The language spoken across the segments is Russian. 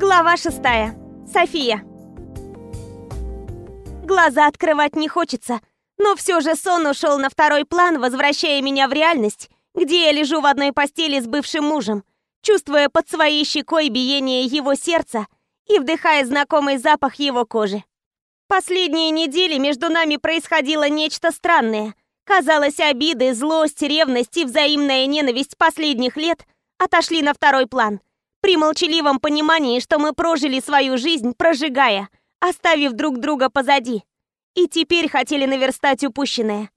Глава шестая. София. Глаза открывать не хочется, но все же сон ушел на второй план, возвращая меня в реальность, где я лежу в одной постели с бывшим мужем, чувствуя под своей щекой биение его сердца и вдыхая знакомый запах его кожи. Последние недели между нами происходило нечто странное. Казалось, обиды, злость, ревность и взаимная ненависть последних лет отошли на второй план. При молчаливом понимании, что мы прожили свою жизнь, прожигая, оставив друг друга позади. И теперь хотели наверстать упущенное.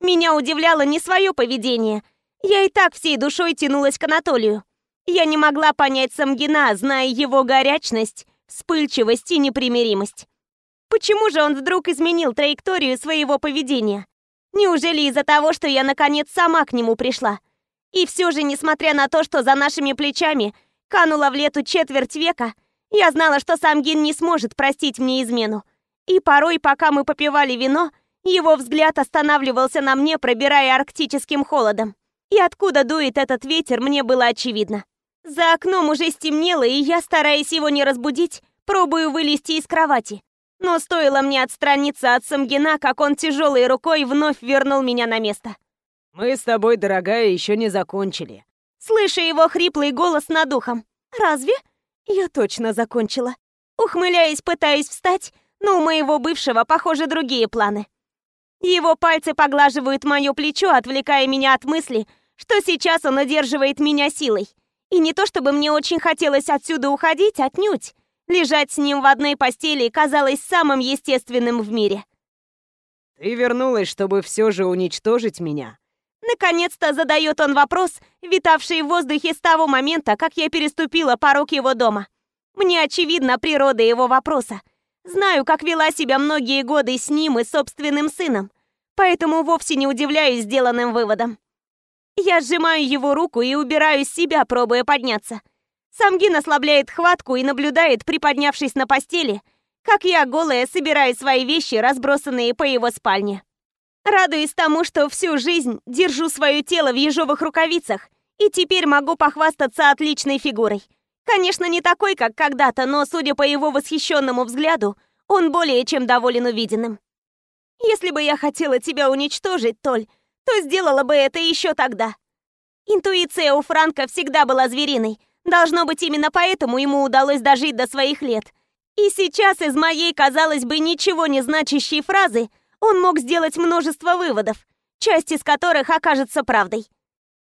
Меня удивляло не свое поведение. Я и так всей душой тянулась к Анатолию. Я не могла понять Самгина, зная его горячность, вспыльчивость и непримиримость. Почему же он вдруг изменил траекторию своего поведения? Неужели из-за того, что я наконец сама к нему пришла? И все же, несмотря на то, что за нашими плечами канула в лету четверть века, я знала, что сам Гин не сможет простить мне измену. И порой, пока мы попивали вино, его взгляд останавливался на мне, пробирая арктическим холодом. И откуда дует этот ветер, мне было очевидно. За окном уже стемнело, и я, стараясь его не разбудить, пробую вылезти из кровати. Но стоило мне отстраниться от Самгина, как он тяжелой рукой вновь вернул меня на место. «Мы с тобой, дорогая, еще не закончили». Слыша его хриплый голос над ухом. «Разве?» Я точно закончила. Ухмыляясь, пытаюсь встать, но у моего бывшего, похоже, другие планы. Его пальцы поглаживают мое плечо, отвлекая меня от мысли, что сейчас он удерживает меня силой. И не то чтобы мне очень хотелось отсюда уходить, отнюдь. Лежать с ним в одной постели казалось самым естественным в мире. «Ты вернулась, чтобы все же уничтожить меня?» Наконец-то задает он вопрос, витавший в воздухе с того момента, как я переступила порог его дома. Мне очевидна природа его вопроса. Знаю, как вела себя многие годы с ним и собственным сыном, поэтому вовсе не удивляюсь сделанным выводом. Я сжимаю его руку и убираю с себя, пробуя подняться. Самгин ослабляет хватку и наблюдает, приподнявшись на постели, как я, голая, собираю свои вещи, разбросанные по его спальне. Радуюсь тому, что всю жизнь держу свое тело в ежовых рукавицах и теперь могу похвастаться отличной фигурой. Конечно, не такой, как когда-то, но, судя по его восхищенному взгляду, он более чем доволен увиденным. Если бы я хотела тебя уничтожить, Толь, то сделала бы это еще тогда. Интуиция у Франка всегда была звериной, Должно быть, именно поэтому ему удалось дожить до своих лет. И сейчас из моей, казалось бы, ничего не значащей фразы он мог сделать множество выводов, часть из которых окажется правдой.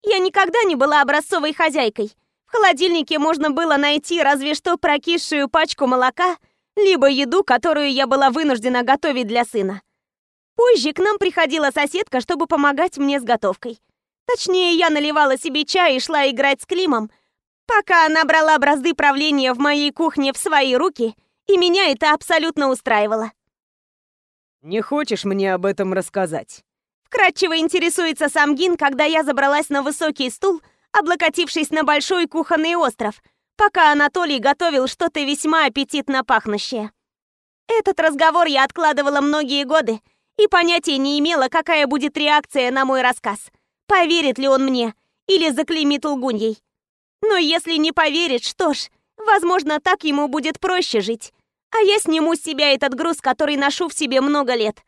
Я никогда не была образцовой хозяйкой. В холодильнике можно было найти разве что прокисшую пачку молока, либо еду, которую я была вынуждена готовить для сына. Позже к нам приходила соседка, чтобы помогать мне с готовкой. Точнее, я наливала себе чай и шла играть с Климом, пока она брала бразды правления в моей кухне в свои руки, и меня это абсолютно устраивало. «Не хочешь мне об этом рассказать?» Вкратчиво интересуется сам Гин, когда я забралась на высокий стул, облокотившись на большой кухонный остров, пока Анатолий готовил что-то весьма аппетитно пахнущее. Этот разговор я откладывала многие годы и понятия не имела, какая будет реакция на мой рассказ. Поверит ли он мне или заклеймит лгуньей. Но если не поверит, что ж, возможно, так ему будет проще жить. А я сниму с себя этот груз, который ношу в себе много лет.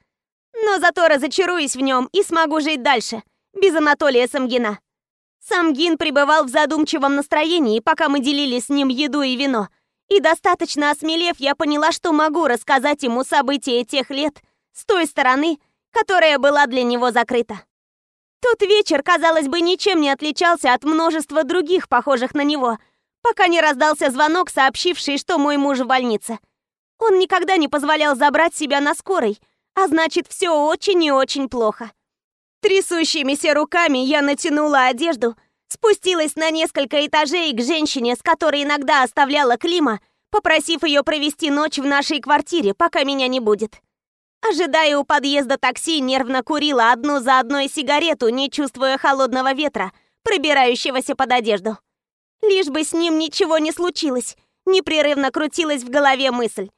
Но зато разочаруюсь в нем и смогу жить дальше, без Анатолия Самгина. Самгин пребывал в задумчивом настроении, пока мы делили с ним еду и вино. И достаточно осмелев, я поняла, что могу рассказать ему события тех лет с той стороны, которая была для него закрыта. Тот вечер, казалось бы, ничем не отличался от множества других, похожих на него, пока не раздался звонок, сообщивший, что мой муж в больнице. Он никогда не позволял забрать себя на скорой, а значит, все очень и очень плохо. Трясущимися руками я натянула одежду, спустилась на несколько этажей к женщине, с которой иногда оставляла Клима, попросив ее провести ночь в нашей квартире, пока меня не будет. Ожидая у подъезда такси, нервно курила одну за одной сигарету, не чувствуя холодного ветра, пробирающегося под одежду. Лишь бы с ним ничего не случилось, непрерывно крутилась в голове мысль.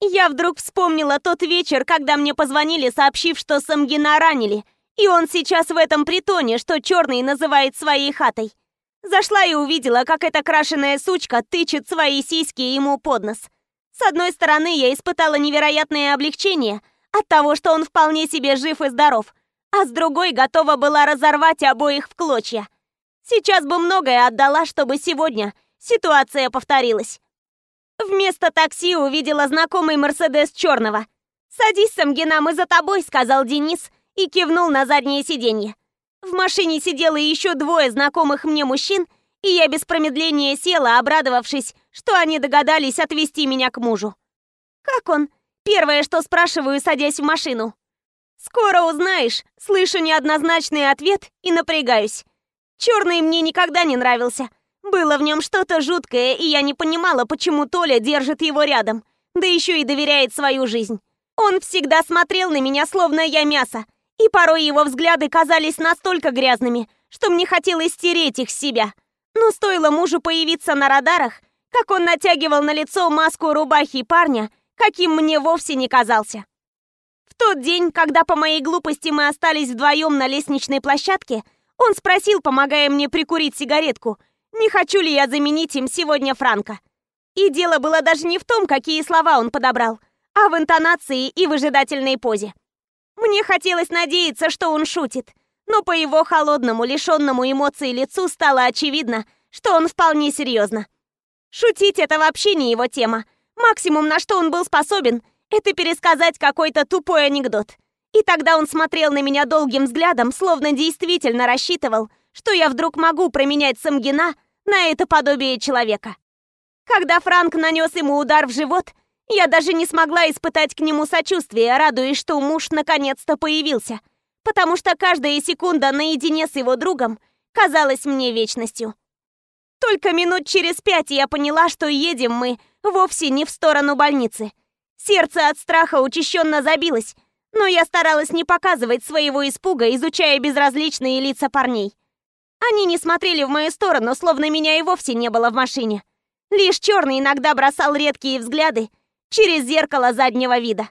Я вдруг вспомнила тот вечер, когда мне позвонили, сообщив, что Самгина ранили, и он сейчас в этом притоне, что черный называет своей хатой. Зашла и увидела, как эта крашеная сучка тычет свои сиськи ему под нос. С одной стороны, я испытала невероятное облегчение от того, что он вполне себе жив и здоров, а с другой готова была разорвать обоих в клочья. Сейчас бы многое отдала, чтобы сегодня ситуация повторилась. Вместо такси увидела знакомый Мерседес черного. «Садись, Самгина, мы за тобой», — сказал Денис и кивнул на заднее сиденье. В машине сидело еще двое знакомых мне мужчин, и я без промедления села, обрадовавшись, что они догадались отвезти меня к мужу. «Как он?» Первое, что спрашиваю, садясь в машину. «Скоро узнаешь», слышу неоднозначный ответ и напрягаюсь. Черный мне никогда не нравился. Было в нем что-то жуткое, и я не понимала, почему Толя держит его рядом, да еще и доверяет свою жизнь. Он всегда смотрел на меня, словно я мясо, и порой его взгляды казались настолько грязными, что мне хотелось стереть их с себя. Но стоило мужу появиться на радарах, как он натягивал на лицо маску рубахи парня, каким мне вовсе не казался. В тот день, когда по моей глупости мы остались вдвоем на лестничной площадке, он спросил, помогая мне прикурить сигаретку, не хочу ли я заменить им сегодня Франка. И дело было даже не в том, какие слова он подобрал, а в интонации и выжидательной позе. Мне хотелось надеяться, что он шутит, но по его холодному, лишенному эмоций лицу стало очевидно, что он вполне серьезно. Шутить — это вообще не его тема. Максимум, на что он был способен, это пересказать какой-то тупой анекдот. И тогда он смотрел на меня долгим взглядом, словно действительно рассчитывал, что я вдруг могу променять Самгина на это подобие человека. Когда Франк нанес ему удар в живот, я даже не смогла испытать к нему сочувствие, радуясь, что муж наконец-то появился, потому что каждая секунда наедине с его другом казалась мне вечностью. Только минут через пять я поняла, что едем мы вовсе не в сторону больницы. Сердце от страха учащенно забилось, но я старалась не показывать своего испуга, изучая безразличные лица парней. Они не смотрели в мою сторону, словно меня и вовсе не было в машине. Лишь черный иногда бросал редкие взгляды, через зеркало заднего вида.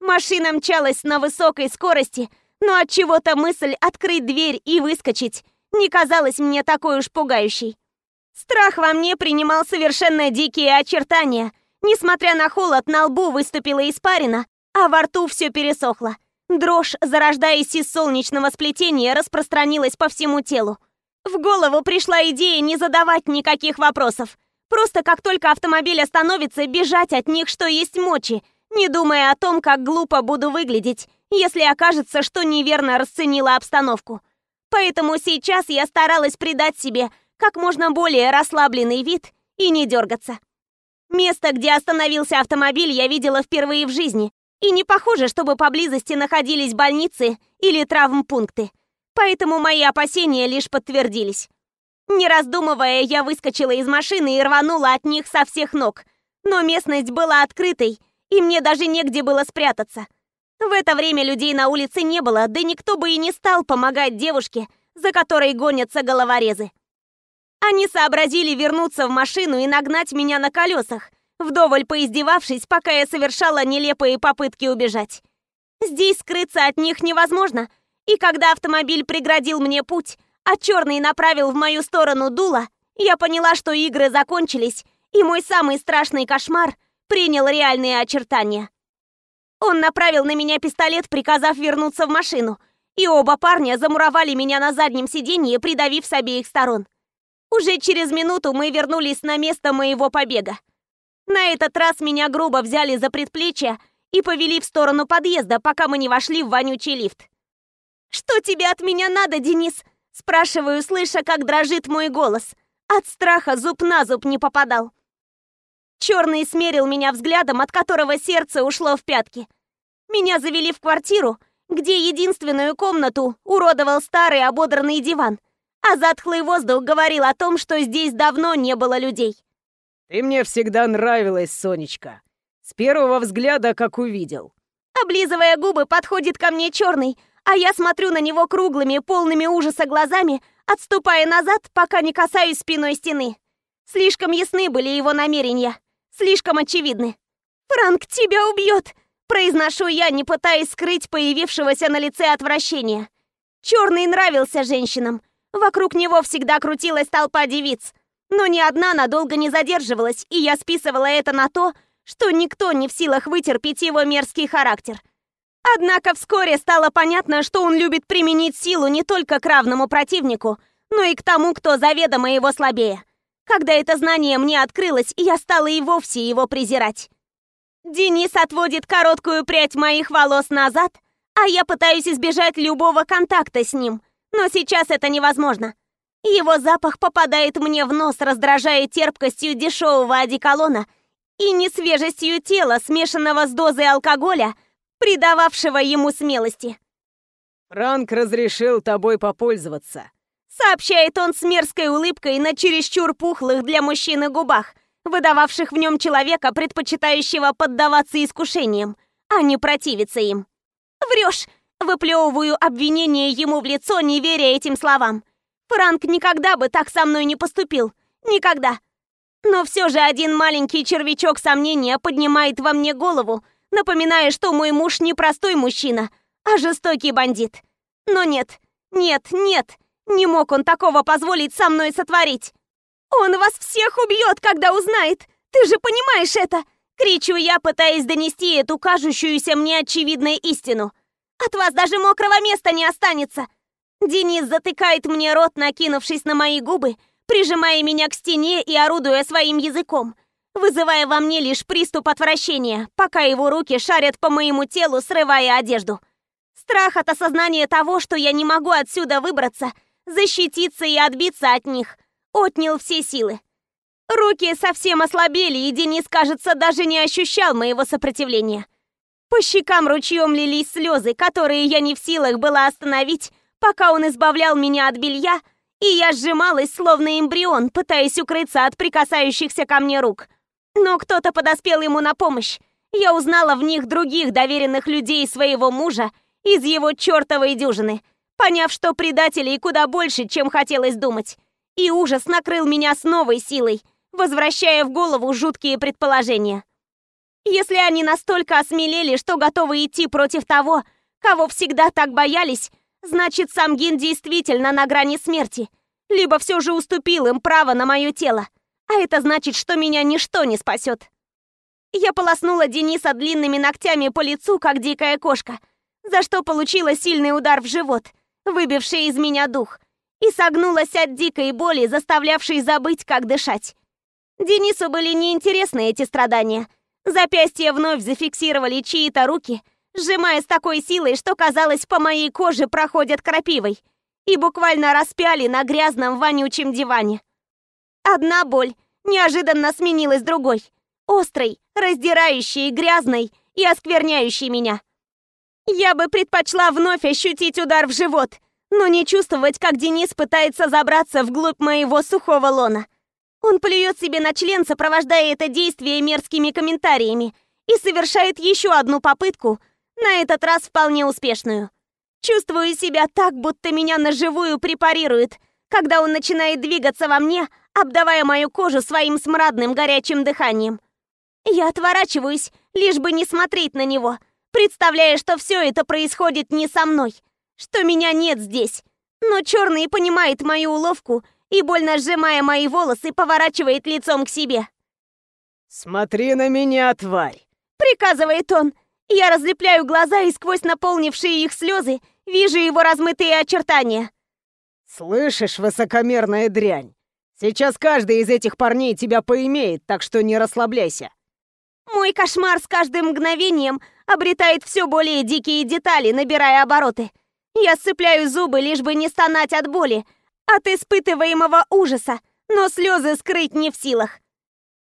Машина мчалась на высокой скорости, но от чего-то мысль открыть дверь и выскочить не казалась мне такой уж пугающей. Страх во мне принимал совершенно дикие очертания. Несмотря на холод, на лбу выступила испарина, а во рту все пересохло. Дрожь, зарождаясь из солнечного сплетения, распространилась по всему телу. В голову пришла идея не задавать никаких вопросов, Просто как только автомобиль остановится, бежать от них, что есть мочи, не думая о том, как глупо буду выглядеть, если окажется, что неверно расценила обстановку. Поэтому сейчас я старалась придать себе как можно более расслабленный вид и не дергаться. Место, где остановился автомобиль, я видела впервые в жизни, и не похоже, чтобы поблизости находились больницы или травмпункты. Поэтому мои опасения лишь подтвердились. Не раздумывая, я выскочила из машины и рванула от них со всех ног. Но местность была открытой, и мне даже негде было спрятаться. В это время людей на улице не было, да никто бы и не стал помогать девушке, за которой гонятся головорезы. Они сообразили вернуться в машину и нагнать меня на колесах, вдоволь поиздевавшись, пока я совершала нелепые попытки убежать. Здесь скрыться от них невозможно, и когда автомобиль преградил мне путь, а черный направил в мою сторону дуло, я поняла, что игры закончились, и мой самый страшный кошмар принял реальные очертания. Он направил на меня пистолет, приказав вернуться в машину, и оба парня замуровали меня на заднем сиденье, придавив с обеих сторон. Уже через минуту мы вернулись на место моего побега. На этот раз меня грубо взяли за предплечье и повели в сторону подъезда, пока мы не вошли в вонючий лифт. «Что тебе от меня надо, Денис?» Спрашиваю, слыша, как дрожит мой голос. От страха зуб на зуб не попадал. Черный смерил меня взглядом, от которого сердце ушло в пятки. Меня завели в квартиру, где единственную комнату уродовал старый ободранный диван, а затхлый воздух говорил о том, что здесь давно не было людей. «Ты мне всегда нравилась, Сонечка. С первого взгляда, как увидел». Облизывая губы, подходит ко мне черный, а я смотрю на него круглыми, полными ужаса глазами, отступая назад, пока не касаюсь спиной стены. Слишком ясны были его намерения, слишком очевидны. «Франк тебя убьет!» – произношу я, не пытаясь скрыть появившегося на лице отвращения. Черный нравился женщинам. Вокруг него всегда крутилась толпа девиц. Но ни одна надолго не задерживалась, и я списывала это на то, что никто не в силах вытерпеть его мерзкий характер. Однако вскоре стало понятно, что он любит применить силу не только к равному противнику, но и к тому, кто заведомо его слабее. Когда это знание мне открылось, я стала и вовсе его презирать. Денис отводит короткую прядь моих волос назад, а я пытаюсь избежать любого контакта с ним, но сейчас это невозможно. Его запах попадает мне в нос, раздражая терпкостью дешевого одеколона и несвежестью тела, смешанного с дозой алкоголя, придававшего ему смелости. «Франк разрешил тобой попользоваться», сообщает он с мерзкой улыбкой на чересчур пухлых для мужчины губах, выдававших в нем человека, предпочитающего поддаваться искушениям, а не противиться им. «Врешь!» — выплевываю обвинение ему в лицо, не веря этим словам. Франк никогда бы так со мной не поступил. Никогда. Но все же один маленький червячок сомнения поднимает во мне голову, напоминая, что мой муж не простой мужчина, а жестокий бандит. Но нет, нет, нет, не мог он такого позволить со мной сотворить. Он вас всех убьет, когда узнает. Ты же понимаешь это? Кричу я, пытаясь донести эту кажущуюся мне очевидную истину. От вас даже мокрого места не останется. Денис затыкает мне рот, накинувшись на мои губы, прижимая меня к стене и орудуя своим языком, вызывая во мне лишь приступ отвращения, пока его руки шарят по моему телу, срывая одежду. Страх от осознания того, что я не могу отсюда выбраться, защититься и отбиться от них, отнял все силы. Руки совсем ослабели, и Денис, кажется, даже не ощущал моего сопротивления. По щекам ручьем лились слезы, которые я не в силах была остановить, пока он избавлял меня от белья, и я сжималась, словно эмбрион, пытаясь укрыться от прикасающихся ко мне рук. Но кто-то подоспел ему на помощь. Я узнала в них других доверенных людей своего мужа из его чертовой дюжины, поняв, что предателей куда больше, чем хотелось думать. И ужас накрыл меня с новой силой, возвращая в голову жуткие предположения. Если они настолько осмелели, что готовы идти против того, кого всегда так боялись, Значит, сам Гин действительно на грани смерти. Либо все же уступил им право на мое тело. А это значит, что меня ничто не спасет. Я полоснула Дениса длинными ногтями по лицу, как дикая кошка, за что получила сильный удар в живот, выбивший из меня дух, и согнулась от дикой боли, заставлявшей забыть, как дышать. Денису были неинтересны эти страдания. Запястья вновь зафиксировали чьи-то руки — сжимая с такой силой, что, казалось, по моей коже проходят крапивой, и буквально распяли на грязном вонючем диване. Одна боль неожиданно сменилась другой, острой, раздирающей, грязной и оскверняющей меня. Я бы предпочла вновь ощутить удар в живот, но не чувствовать, как Денис пытается забраться вглубь моего сухого лона. Он плюет себе на член, сопровождая это действие мерзкими комментариями, и совершает еще одну попытку — на этот раз вполне успешную. Чувствую себя так, будто меня наживую препарируют, когда он начинает двигаться во мне, обдавая мою кожу своим смрадным горячим дыханием. Я отворачиваюсь, лишь бы не смотреть на него, представляя, что все это происходит не со мной, что меня нет здесь. Но черный понимает мою уловку и, больно сжимая мои волосы, поворачивает лицом к себе. «Смотри на меня, тварь!» — приказывает он, я разлепляю глаза и сквозь наполнившие их слезы вижу его размытые очертания. «Слышишь, высокомерная дрянь? Сейчас каждый из этих парней тебя поимеет, так что не расслабляйся». Мой кошмар с каждым мгновением обретает все более дикие детали, набирая обороты. Я сцепляю зубы, лишь бы не стонать от боли, от испытываемого ужаса, но слезы скрыть не в силах.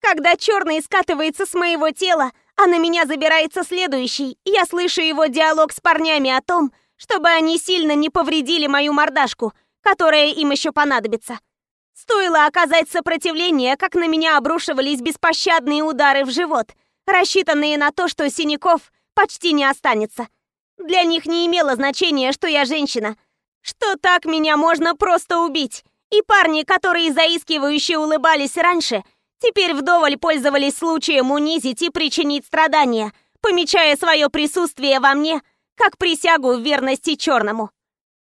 Когда черный скатывается с моего тела, а на меня забирается следующий. Я слышу его диалог с парнями о том, чтобы они сильно не повредили мою мордашку, которая им еще понадобится. Стоило оказать сопротивление, как на меня обрушивались беспощадные удары в живот, рассчитанные на то, что синяков почти не останется. Для них не имело значения, что я женщина, что так меня можно просто убить. И парни, которые заискивающе улыбались раньше – Теперь вдоволь пользовались случаем унизить и причинить страдания, помечая свое присутствие во мне, как присягу в верности черному.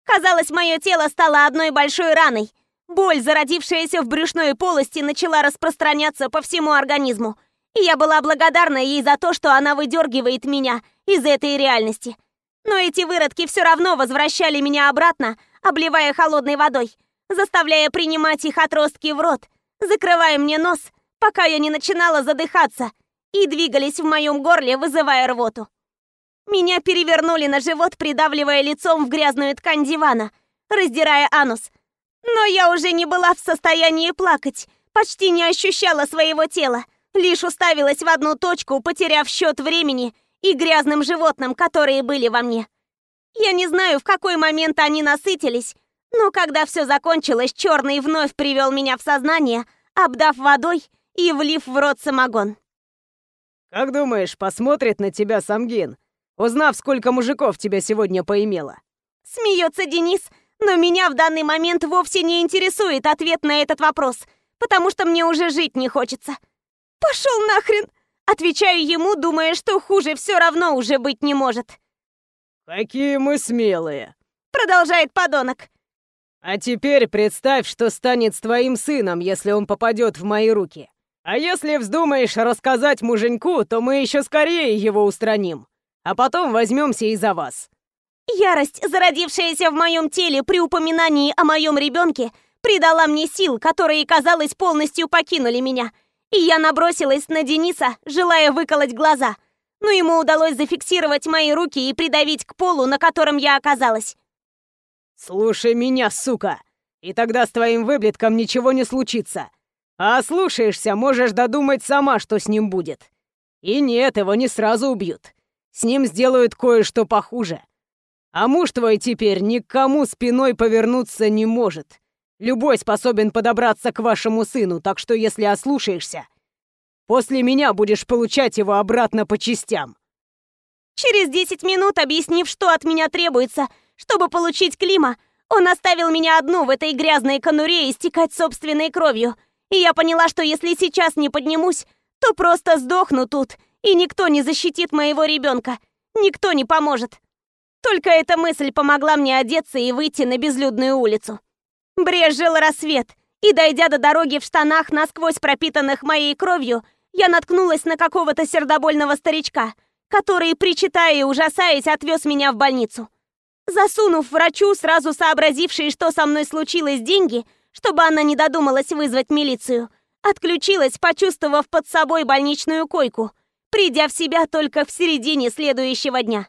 Казалось, мое тело стало одной большой раной. Боль, зародившаяся в брюшной полости, начала распространяться по всему организму. И я была благодарна ей за то, что она выдергивает меня из этой реальности. Но эти выродки все равно возвращали меня обратно, обливая холодной водой, заставляя принимать их отростки в рот, закрывая мне нос, пока я не начинала задыхаться, и двигались в моем горле, вызывая рвоту. Меня перевернули на живот, придавливая лицом в грязную ткань дивана, раздирая анус. Но я уже не была в состоянии плакать, почти не ощущала своего тела, лишь уставилась в одну точку, потеряв счет времени и грязным животным, которые были во мне. Я не знаю, в какой момент они насытились, но когда все закончилось, черный вновь привел меня в сознание, обдав водой и влив в рот самогон. «Как думаешь, посмотрит на тебя Самгин, узнав, сколько мужиков тебя сегодня поимело?» Смеется Денис, но меня в данный момент вовсе не интересует ответ на этот вопрос, потому что мне уже жить не хочется. «Пошел нахрен!» Отвечаю ему, думая, что хуже все равно уже быть не может. «Какие мы смелые!» Продолжает подонок. «А теперь представь, что станет с твоим сыном, если он попадет в мои руки. А если вздумаешь рассказать муженьку, то мы еще скорее его устраним. А потом возьмемся и за вас». Ярость, зародившаяся в моем теле при упоминании о моем ребенке, придала мне сил, которые, казалось, полностью покинули меня — и я набросилась на Дениса, желая выколоть глаза. Но ему удалось зафиксировать мои руки и придавить к полу, на котором я оказалась. «Слушай меня, сука, и тогда с твоим выблетком ничего не случится. А слушаешься, можешь додумать сама, что с ним будет. И нет, его не сразу убьют. С ним сделают кое-что похуже. А муж твой теперь никому спиной повернуться не может. Любой способен подобраться к вашему сыну, так что если ослушаешься, после меня будешь получать его обратно по частям». Через десять минут, объяснив, что от меня требуется, чтобы получить Клима, он оставил меня одну в этой грязной конуре истекать собственной кровью. И я поняла, что если сейчас не поднимусь, то просто сдохну тут, и никто не защитит моего ребенка. Никто не поможет. Только эта мысль помогла мне одеться и выйти на безлюдную улицу. Брежил рассвет, и, дойдя до дороги в штанах, насквозь пропитанных моей кровью, я наткнулась на какого-то сердобольного старичка, который, причитая и ужасаясь, отвез меня в больницу. Засунув врачу, сразу сообразившей, что со мной случилось, деньги, чтобы она не додумалась вызвать милицию, отключилась, почувствовав под собой больничную койку, придя в себя только в середине следующего дня.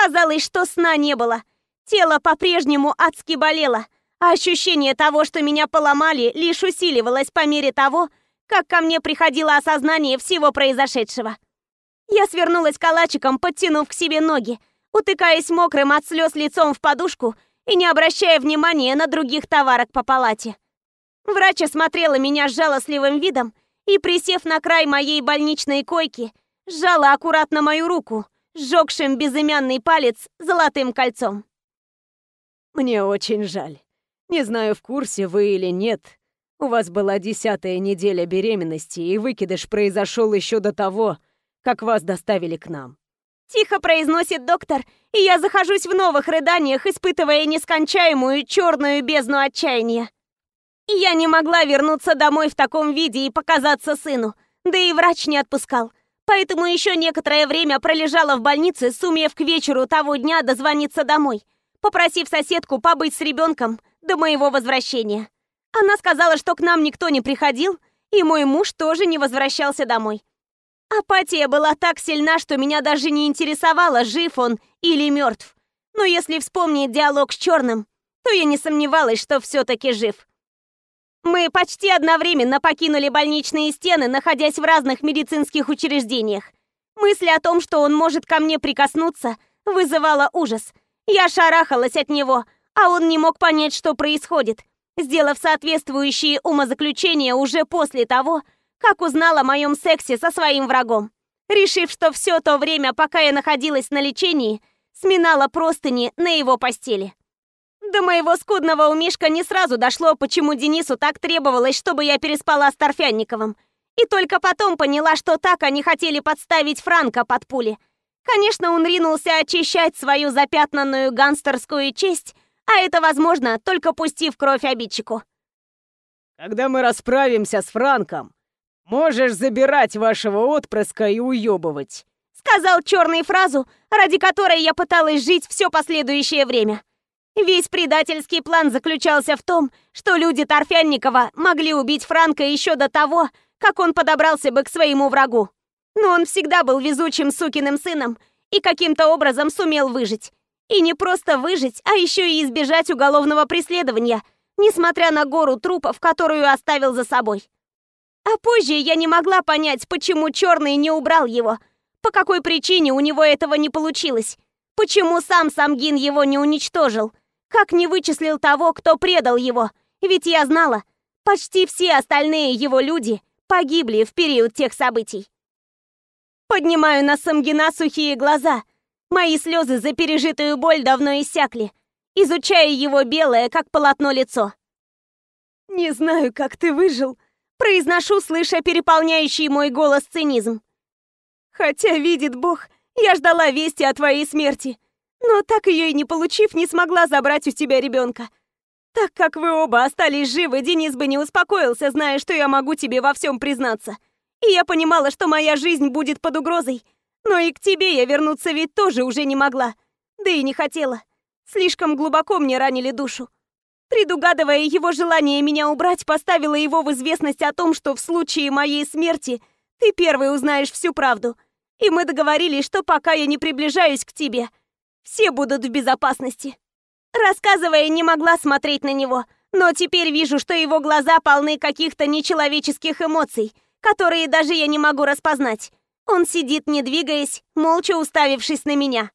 Казалось, что сна не было. Тело по-прежнему адски болело, а ощущение того, что меня поломали, лишь усиливалось по мере того, как ко мне приходило осознание всего произошедшего. Я свернулась калачиком, подтянув к себе ноги, утыкаясь мокрым от слез лицом в подушку и не обращая внимания на других товарок по палате. Врач осмотрела меня с жалостливым видом и, присев на край моей больничной койки, сжала аккуратно мою руку, сжегшим безымянный палец золотым кольцом. «Мне очень жаль», не знаю, в курсе вы или нет. У вас была десятая неделя беременности, и выкидыш произошел еще до того, как вас доставили к нам. Тихо произносит доктор, и я захожусь в новых рыданиях, испытывая нескончаемую черную бездну отчаяния. Я не могла вернуться домой в таком виде и показаться сыну, да и врач не отпускал. Поэтому еще некоторое время пролежала в больнице, сумев к вечеру того дня дозвониться домой, попросив соседку побыть с ребенком до моего возвращения. Она сказала, что к нам никто не приходил, и мой муж тоже не возвращался домой. Апатия была так сильна, что меня даже не интересовало, жив он или мертв. Но если вспомнить диалог с Черным, то я не сомневалась, что все-таки жив. Мы почти одновременно покинули больничные стены, находясь в разных медицинских учреждениях. Мысль о том, что он может ко мне прикоснуться, вызывала ужас. Я шарахалась от него, а он не мог понять, что происходит, сделав соответствующие умозаключения уже после того, как узнал о моем сексе со своим врагом. Решив, что все то время, пока я находилась на лечении, сминала простыни на его постели. До моего скудного умишка не сразу дошло, почему Денису так требовалось, чтобы я переспала с Торфянниковым. И только потом поняла, что так они хотели подставить Франка под пули. Конечно, он ринулся очищать свою запятнанную гангстерскую честь А это возможно, только пустив кровь обидчику. Когда мы расправимся с Франком, можешь забирать вашего отпрыска и уебывать. Сказал черную фразу, ради которой я пыталась жить все последующее время. Весь предательский план заключался в том, что люди Торфянникова могли убить Франка еще до того, как он подобрался бы к своему врагу. Но он всегда был везучим сукиным сыном и каким-то образом сумел выжить. И не просто выжить, а еще и избежать уголовного преследования, несмотря на гору трупов, которую оставил за собой. А позже я не могла понять, почему Черный не убрал его, по какой причине у него этого не получилось, почему сам Самгин его не уничтожил, как не вычислил того, кто предал его, ведь я знала, почти все остальные его люди погибли в период тех событий. Поднимаю на Самгина сухие глаза. Мои слезы за пережитую боль давно иссякли. Изучаю его белое, как полотно лицо. «Не знаю, как ты выжил», — произношу, слыша переполняющий мой голос цинизм. «Хотя, видит Бог, я ждала вести о твоей смерти, но так ее и не получив, не смогла забрать у тебя ребенка. Так как вы оба остались живы, Денис бы не успокоился, зная, что я могу тебе во всем признаться. И я понимала, что моя жизнь будет под угрозой. Но и к тебе я вернуться ведь тоже уже не могла. Да и не хотела. Слишком глубоко мне ранили душу. Предугадывая его желание меня убрать, поставила его в известность о том, что в случае моей смерти ты первый узнаешь всю правду. И мы договорились, что пока я не приближаюсь к тебе, все будут в безопасности. Рассказывая, не могла смотреть на него, но теперь вижу, что его глаза полны каких-то нечеловеческих эмоций, которые даже я не могу распознать. Он сидит, не двигаясь, молча уставившись на меня.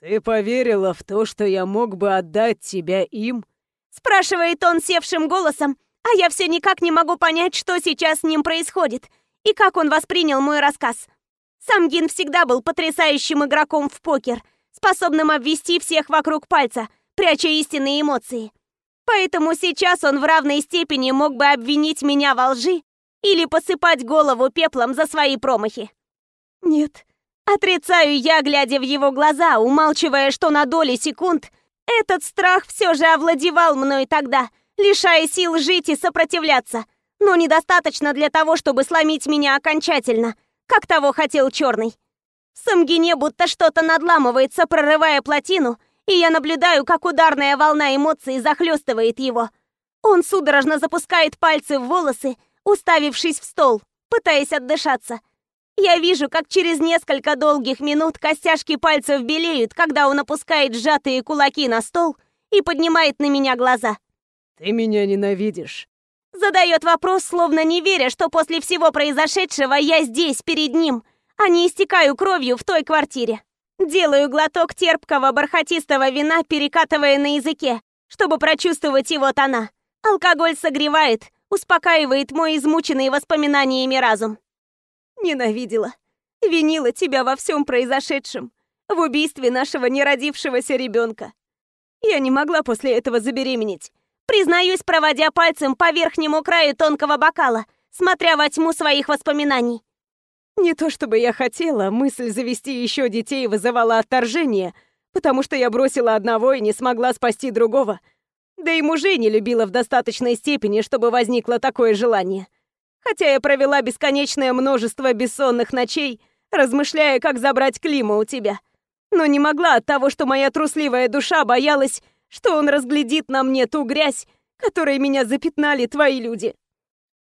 «Ты поверила в то, что я мог бы отдать тебя им?» Спрашивает он севшим голосом, а я все никак не могу понять, что сейчас с ним происходит и как он воспринял мой рассказ. Сам Гин всегда был потрясающим игроком в покер, способным обвести всех вокруг пальца, пряча истинные эмоции. Поэтому сейчас он в равной степени мог бы обвинить меня во лжи или посыпать голову пеплом за свои промахи. Нет, отрицаю я, глядя в его глаза, умалчивая, что на доли секунд этот страх все же овладевал мной тогда, лишая сил жить и сопротивляться, но недостаточно для того, чтобы сломить меня окончательно, как того хотел Черный. В Самгине будто что-то надламывается, прорывая плотину, и я наблюдаю, как ударная волна эмоций захлестывает его. Он судорожно запускает пальцы в волосы, уставившись в стол, пытаясь отдышаться. Я вижу, как через несколько долгих минут костяшки пальцев белеют, когда он опускает сжатые кулаки на стол и поднимает на меня глаза. «Ты меня ненавидишь?» Задает вопрос, словно не веря, что после всего произошедшего я здесь, перед ним, а не истекаю кровью в той квартире. Делаю глоток терпкого бархатистого вина, перекатывая на языке, чтобы прочувствовать его тона. Алкоголь согревает, успокаивает мой измученный воспоминаниями разум. Ненавидела. Винила тебя во всем произошедшем. В убийстве нашего неродившегося ребенка. Я не могла после этого забеременеть. Признаюсь, проводя пальцем по верхнему краю тонкого бокала, смотря во тьму своих воспоминаний. Не то чтобы я хотела, мысль завести еще детей вызывала отторжение, потому что я бросила одного и не смогла спасти другого. Да и мужей не любила в достаточной степени, чтобы возникло такое желание. Хотя я провела бесконечное множество бессонных ночей, размышляя, как забрать Клима у тебя. Но не могла от того, что моя трусливая душа боялась, что он разглядит на мне ту грязь, которой меня запятнали твои люди.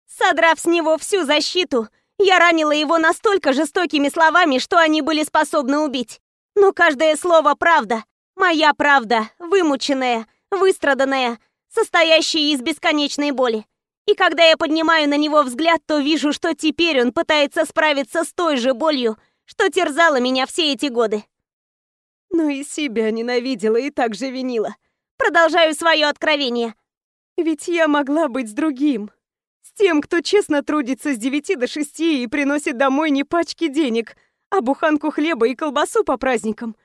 Содрав с него всю защиту, я ранила его настолько жестокими словами, что они были способны убить. Но каждое слово правда. Моя правда, вымученная, выстраданная, состоящая из бесконечной боли. И когда я поднимаю на него взгляд, то вижу, что теперь он пытается справиться с той же болью, что терзала меня все эти годы. Но и себя ненавидела и так же винила. Продолжаю свое откровение. Ведь я могла быть с другим, тем, кто честно трудится с девяти до шести и приносит домой не пачки денег, а буханку хлеба и колбасу по праздникам.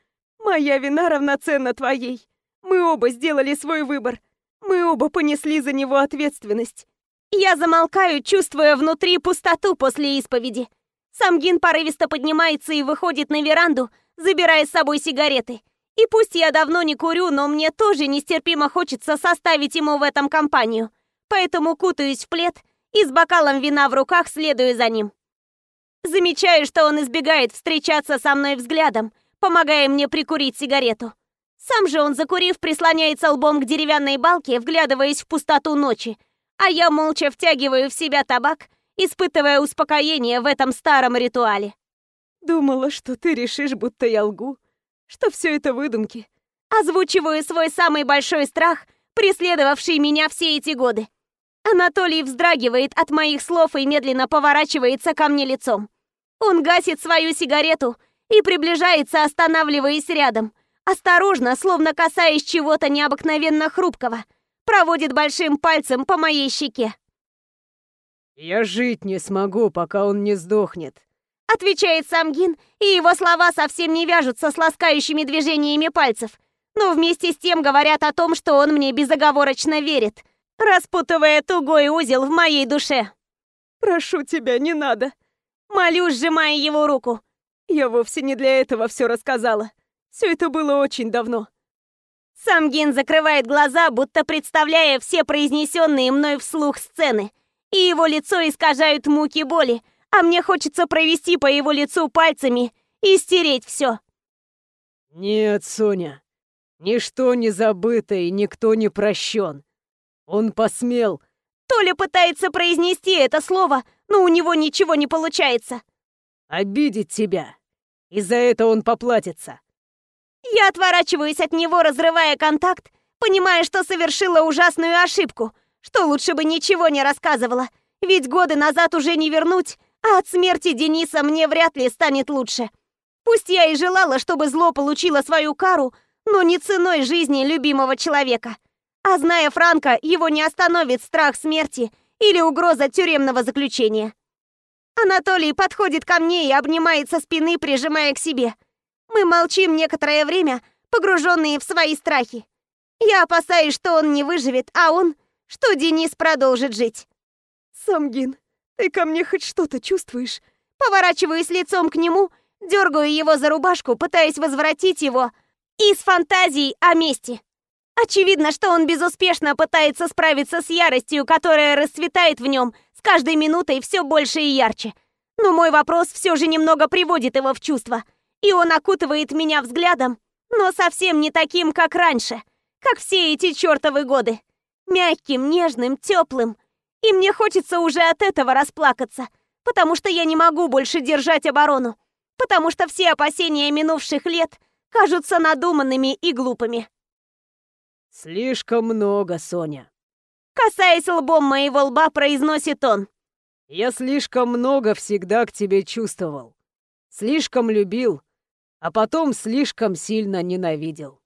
Моя вина равноценна твоей. Мы оба сделали свой выбор. Мы оба понесли за него ответственность. Я замолкаю, чувствуя внутри пустоту после исповеди. Самгин порывисто поднимается и выходит на веранду, забирая с собой сигареты. И пусть я давно не курю, но мне тоже нестерпимо хочется составить ему в этом компанию. Поэтому кутаюсь в плед и с бокалом вина в руках следую за ним. Замечаю, что он избегает встречаться со мной взглядом, помогая мне прикурить сигарету. Сам же он, закурив, прислоняется лбом к деревянной балке, вглядываясь в пустоту ночи, а я молча втягиваю в себя табак, испытывая успокоение в этом старом ритуале. Думала, что ты решишь, будто я лгу, что все это выдумки. Озвучиваю свой самый большой страх, преследовавший меня все эти годы. Анатолий вздрагивает от моих слов и медленно поворачивается ко мне лицом. Он гасит свою сигарету и приближается, останавливаясь рядом. Осторожно, словно касаясь чего-то необыкновенно хрупкого, проводит большим пальцем по моей щеке. «Я жить не смогу, пока он не сдохнет», Отвечает Самгин, и его слова совсем не вяжутся с ласкающими движениями пальцев, но вместе с тем говорят о том, что он мне безоговорочно верит, распутывая тугой узел в моей душе. «Прошу тебя, не надо!» Молю, сжимая его руку. «Я вовсе не для этого все рассказала. Все это было очень давно». Самгин закрывает глаза, будто представляя все произнесенные мной вслух сцены, и его лицо искажают муки боли, а мне хочется провести по его лицу пальцами и стереть все. Нет, Соня, ничто не забыто и никто не прощен. Он посмел... Толя пытается произнести это слово, но у него ничего не получается. Обидеть тебя. И за это он поплатится. Я отворачиваюсь от него, разрывая контакт, понимая, что совершила ужасную ошибку, что лучше бы ничего не рассказывала, ведь годы назад уже не вернуть, а от смерти Дениса мне вряд ли станет лучше. Пусть я и желала, чтобы зло получило свою кару, но не ценой жизни любимого человека. А зная Франка, его не остановит страх смерти или угроза тюремного заключения. Анатолий подходит ко мне и обнимает со спины, прижимая к себе. Мы молчим некоторое время, погруженные в свои страхи. Я опасаюсь, что он не выживет, а он, что Денис продолжит жить. Самгин, ты ко мне хоть что-то чувствуешь? Поворачиваюсь лицом к нему, дергаю его за рубашку, пытаясь возвратить его из фантазий о мести. Очевидно, что он безуспешно пытается справиться с яростью, которая расцветает в нем с каждой минутой все больше и ярче. Но мой вопрос все же немного приводит его в чувство. И он окутывает меня взглядом, но совсем не таким, как раньше, как все эти чертовы годы. Мягким, нежным, теплым, и мне хочется уже от этого расплакаться, потому что я не могу больше держать оборону, потому что все опасения минувших лет кажутся надуманными и глупыми. Слишком много, Соня. Касаясь лбом моего лба, произносит он. Я слишком много всегда к тебе чувствовал. Слишком любил, а потом слишком сильно ненавидел.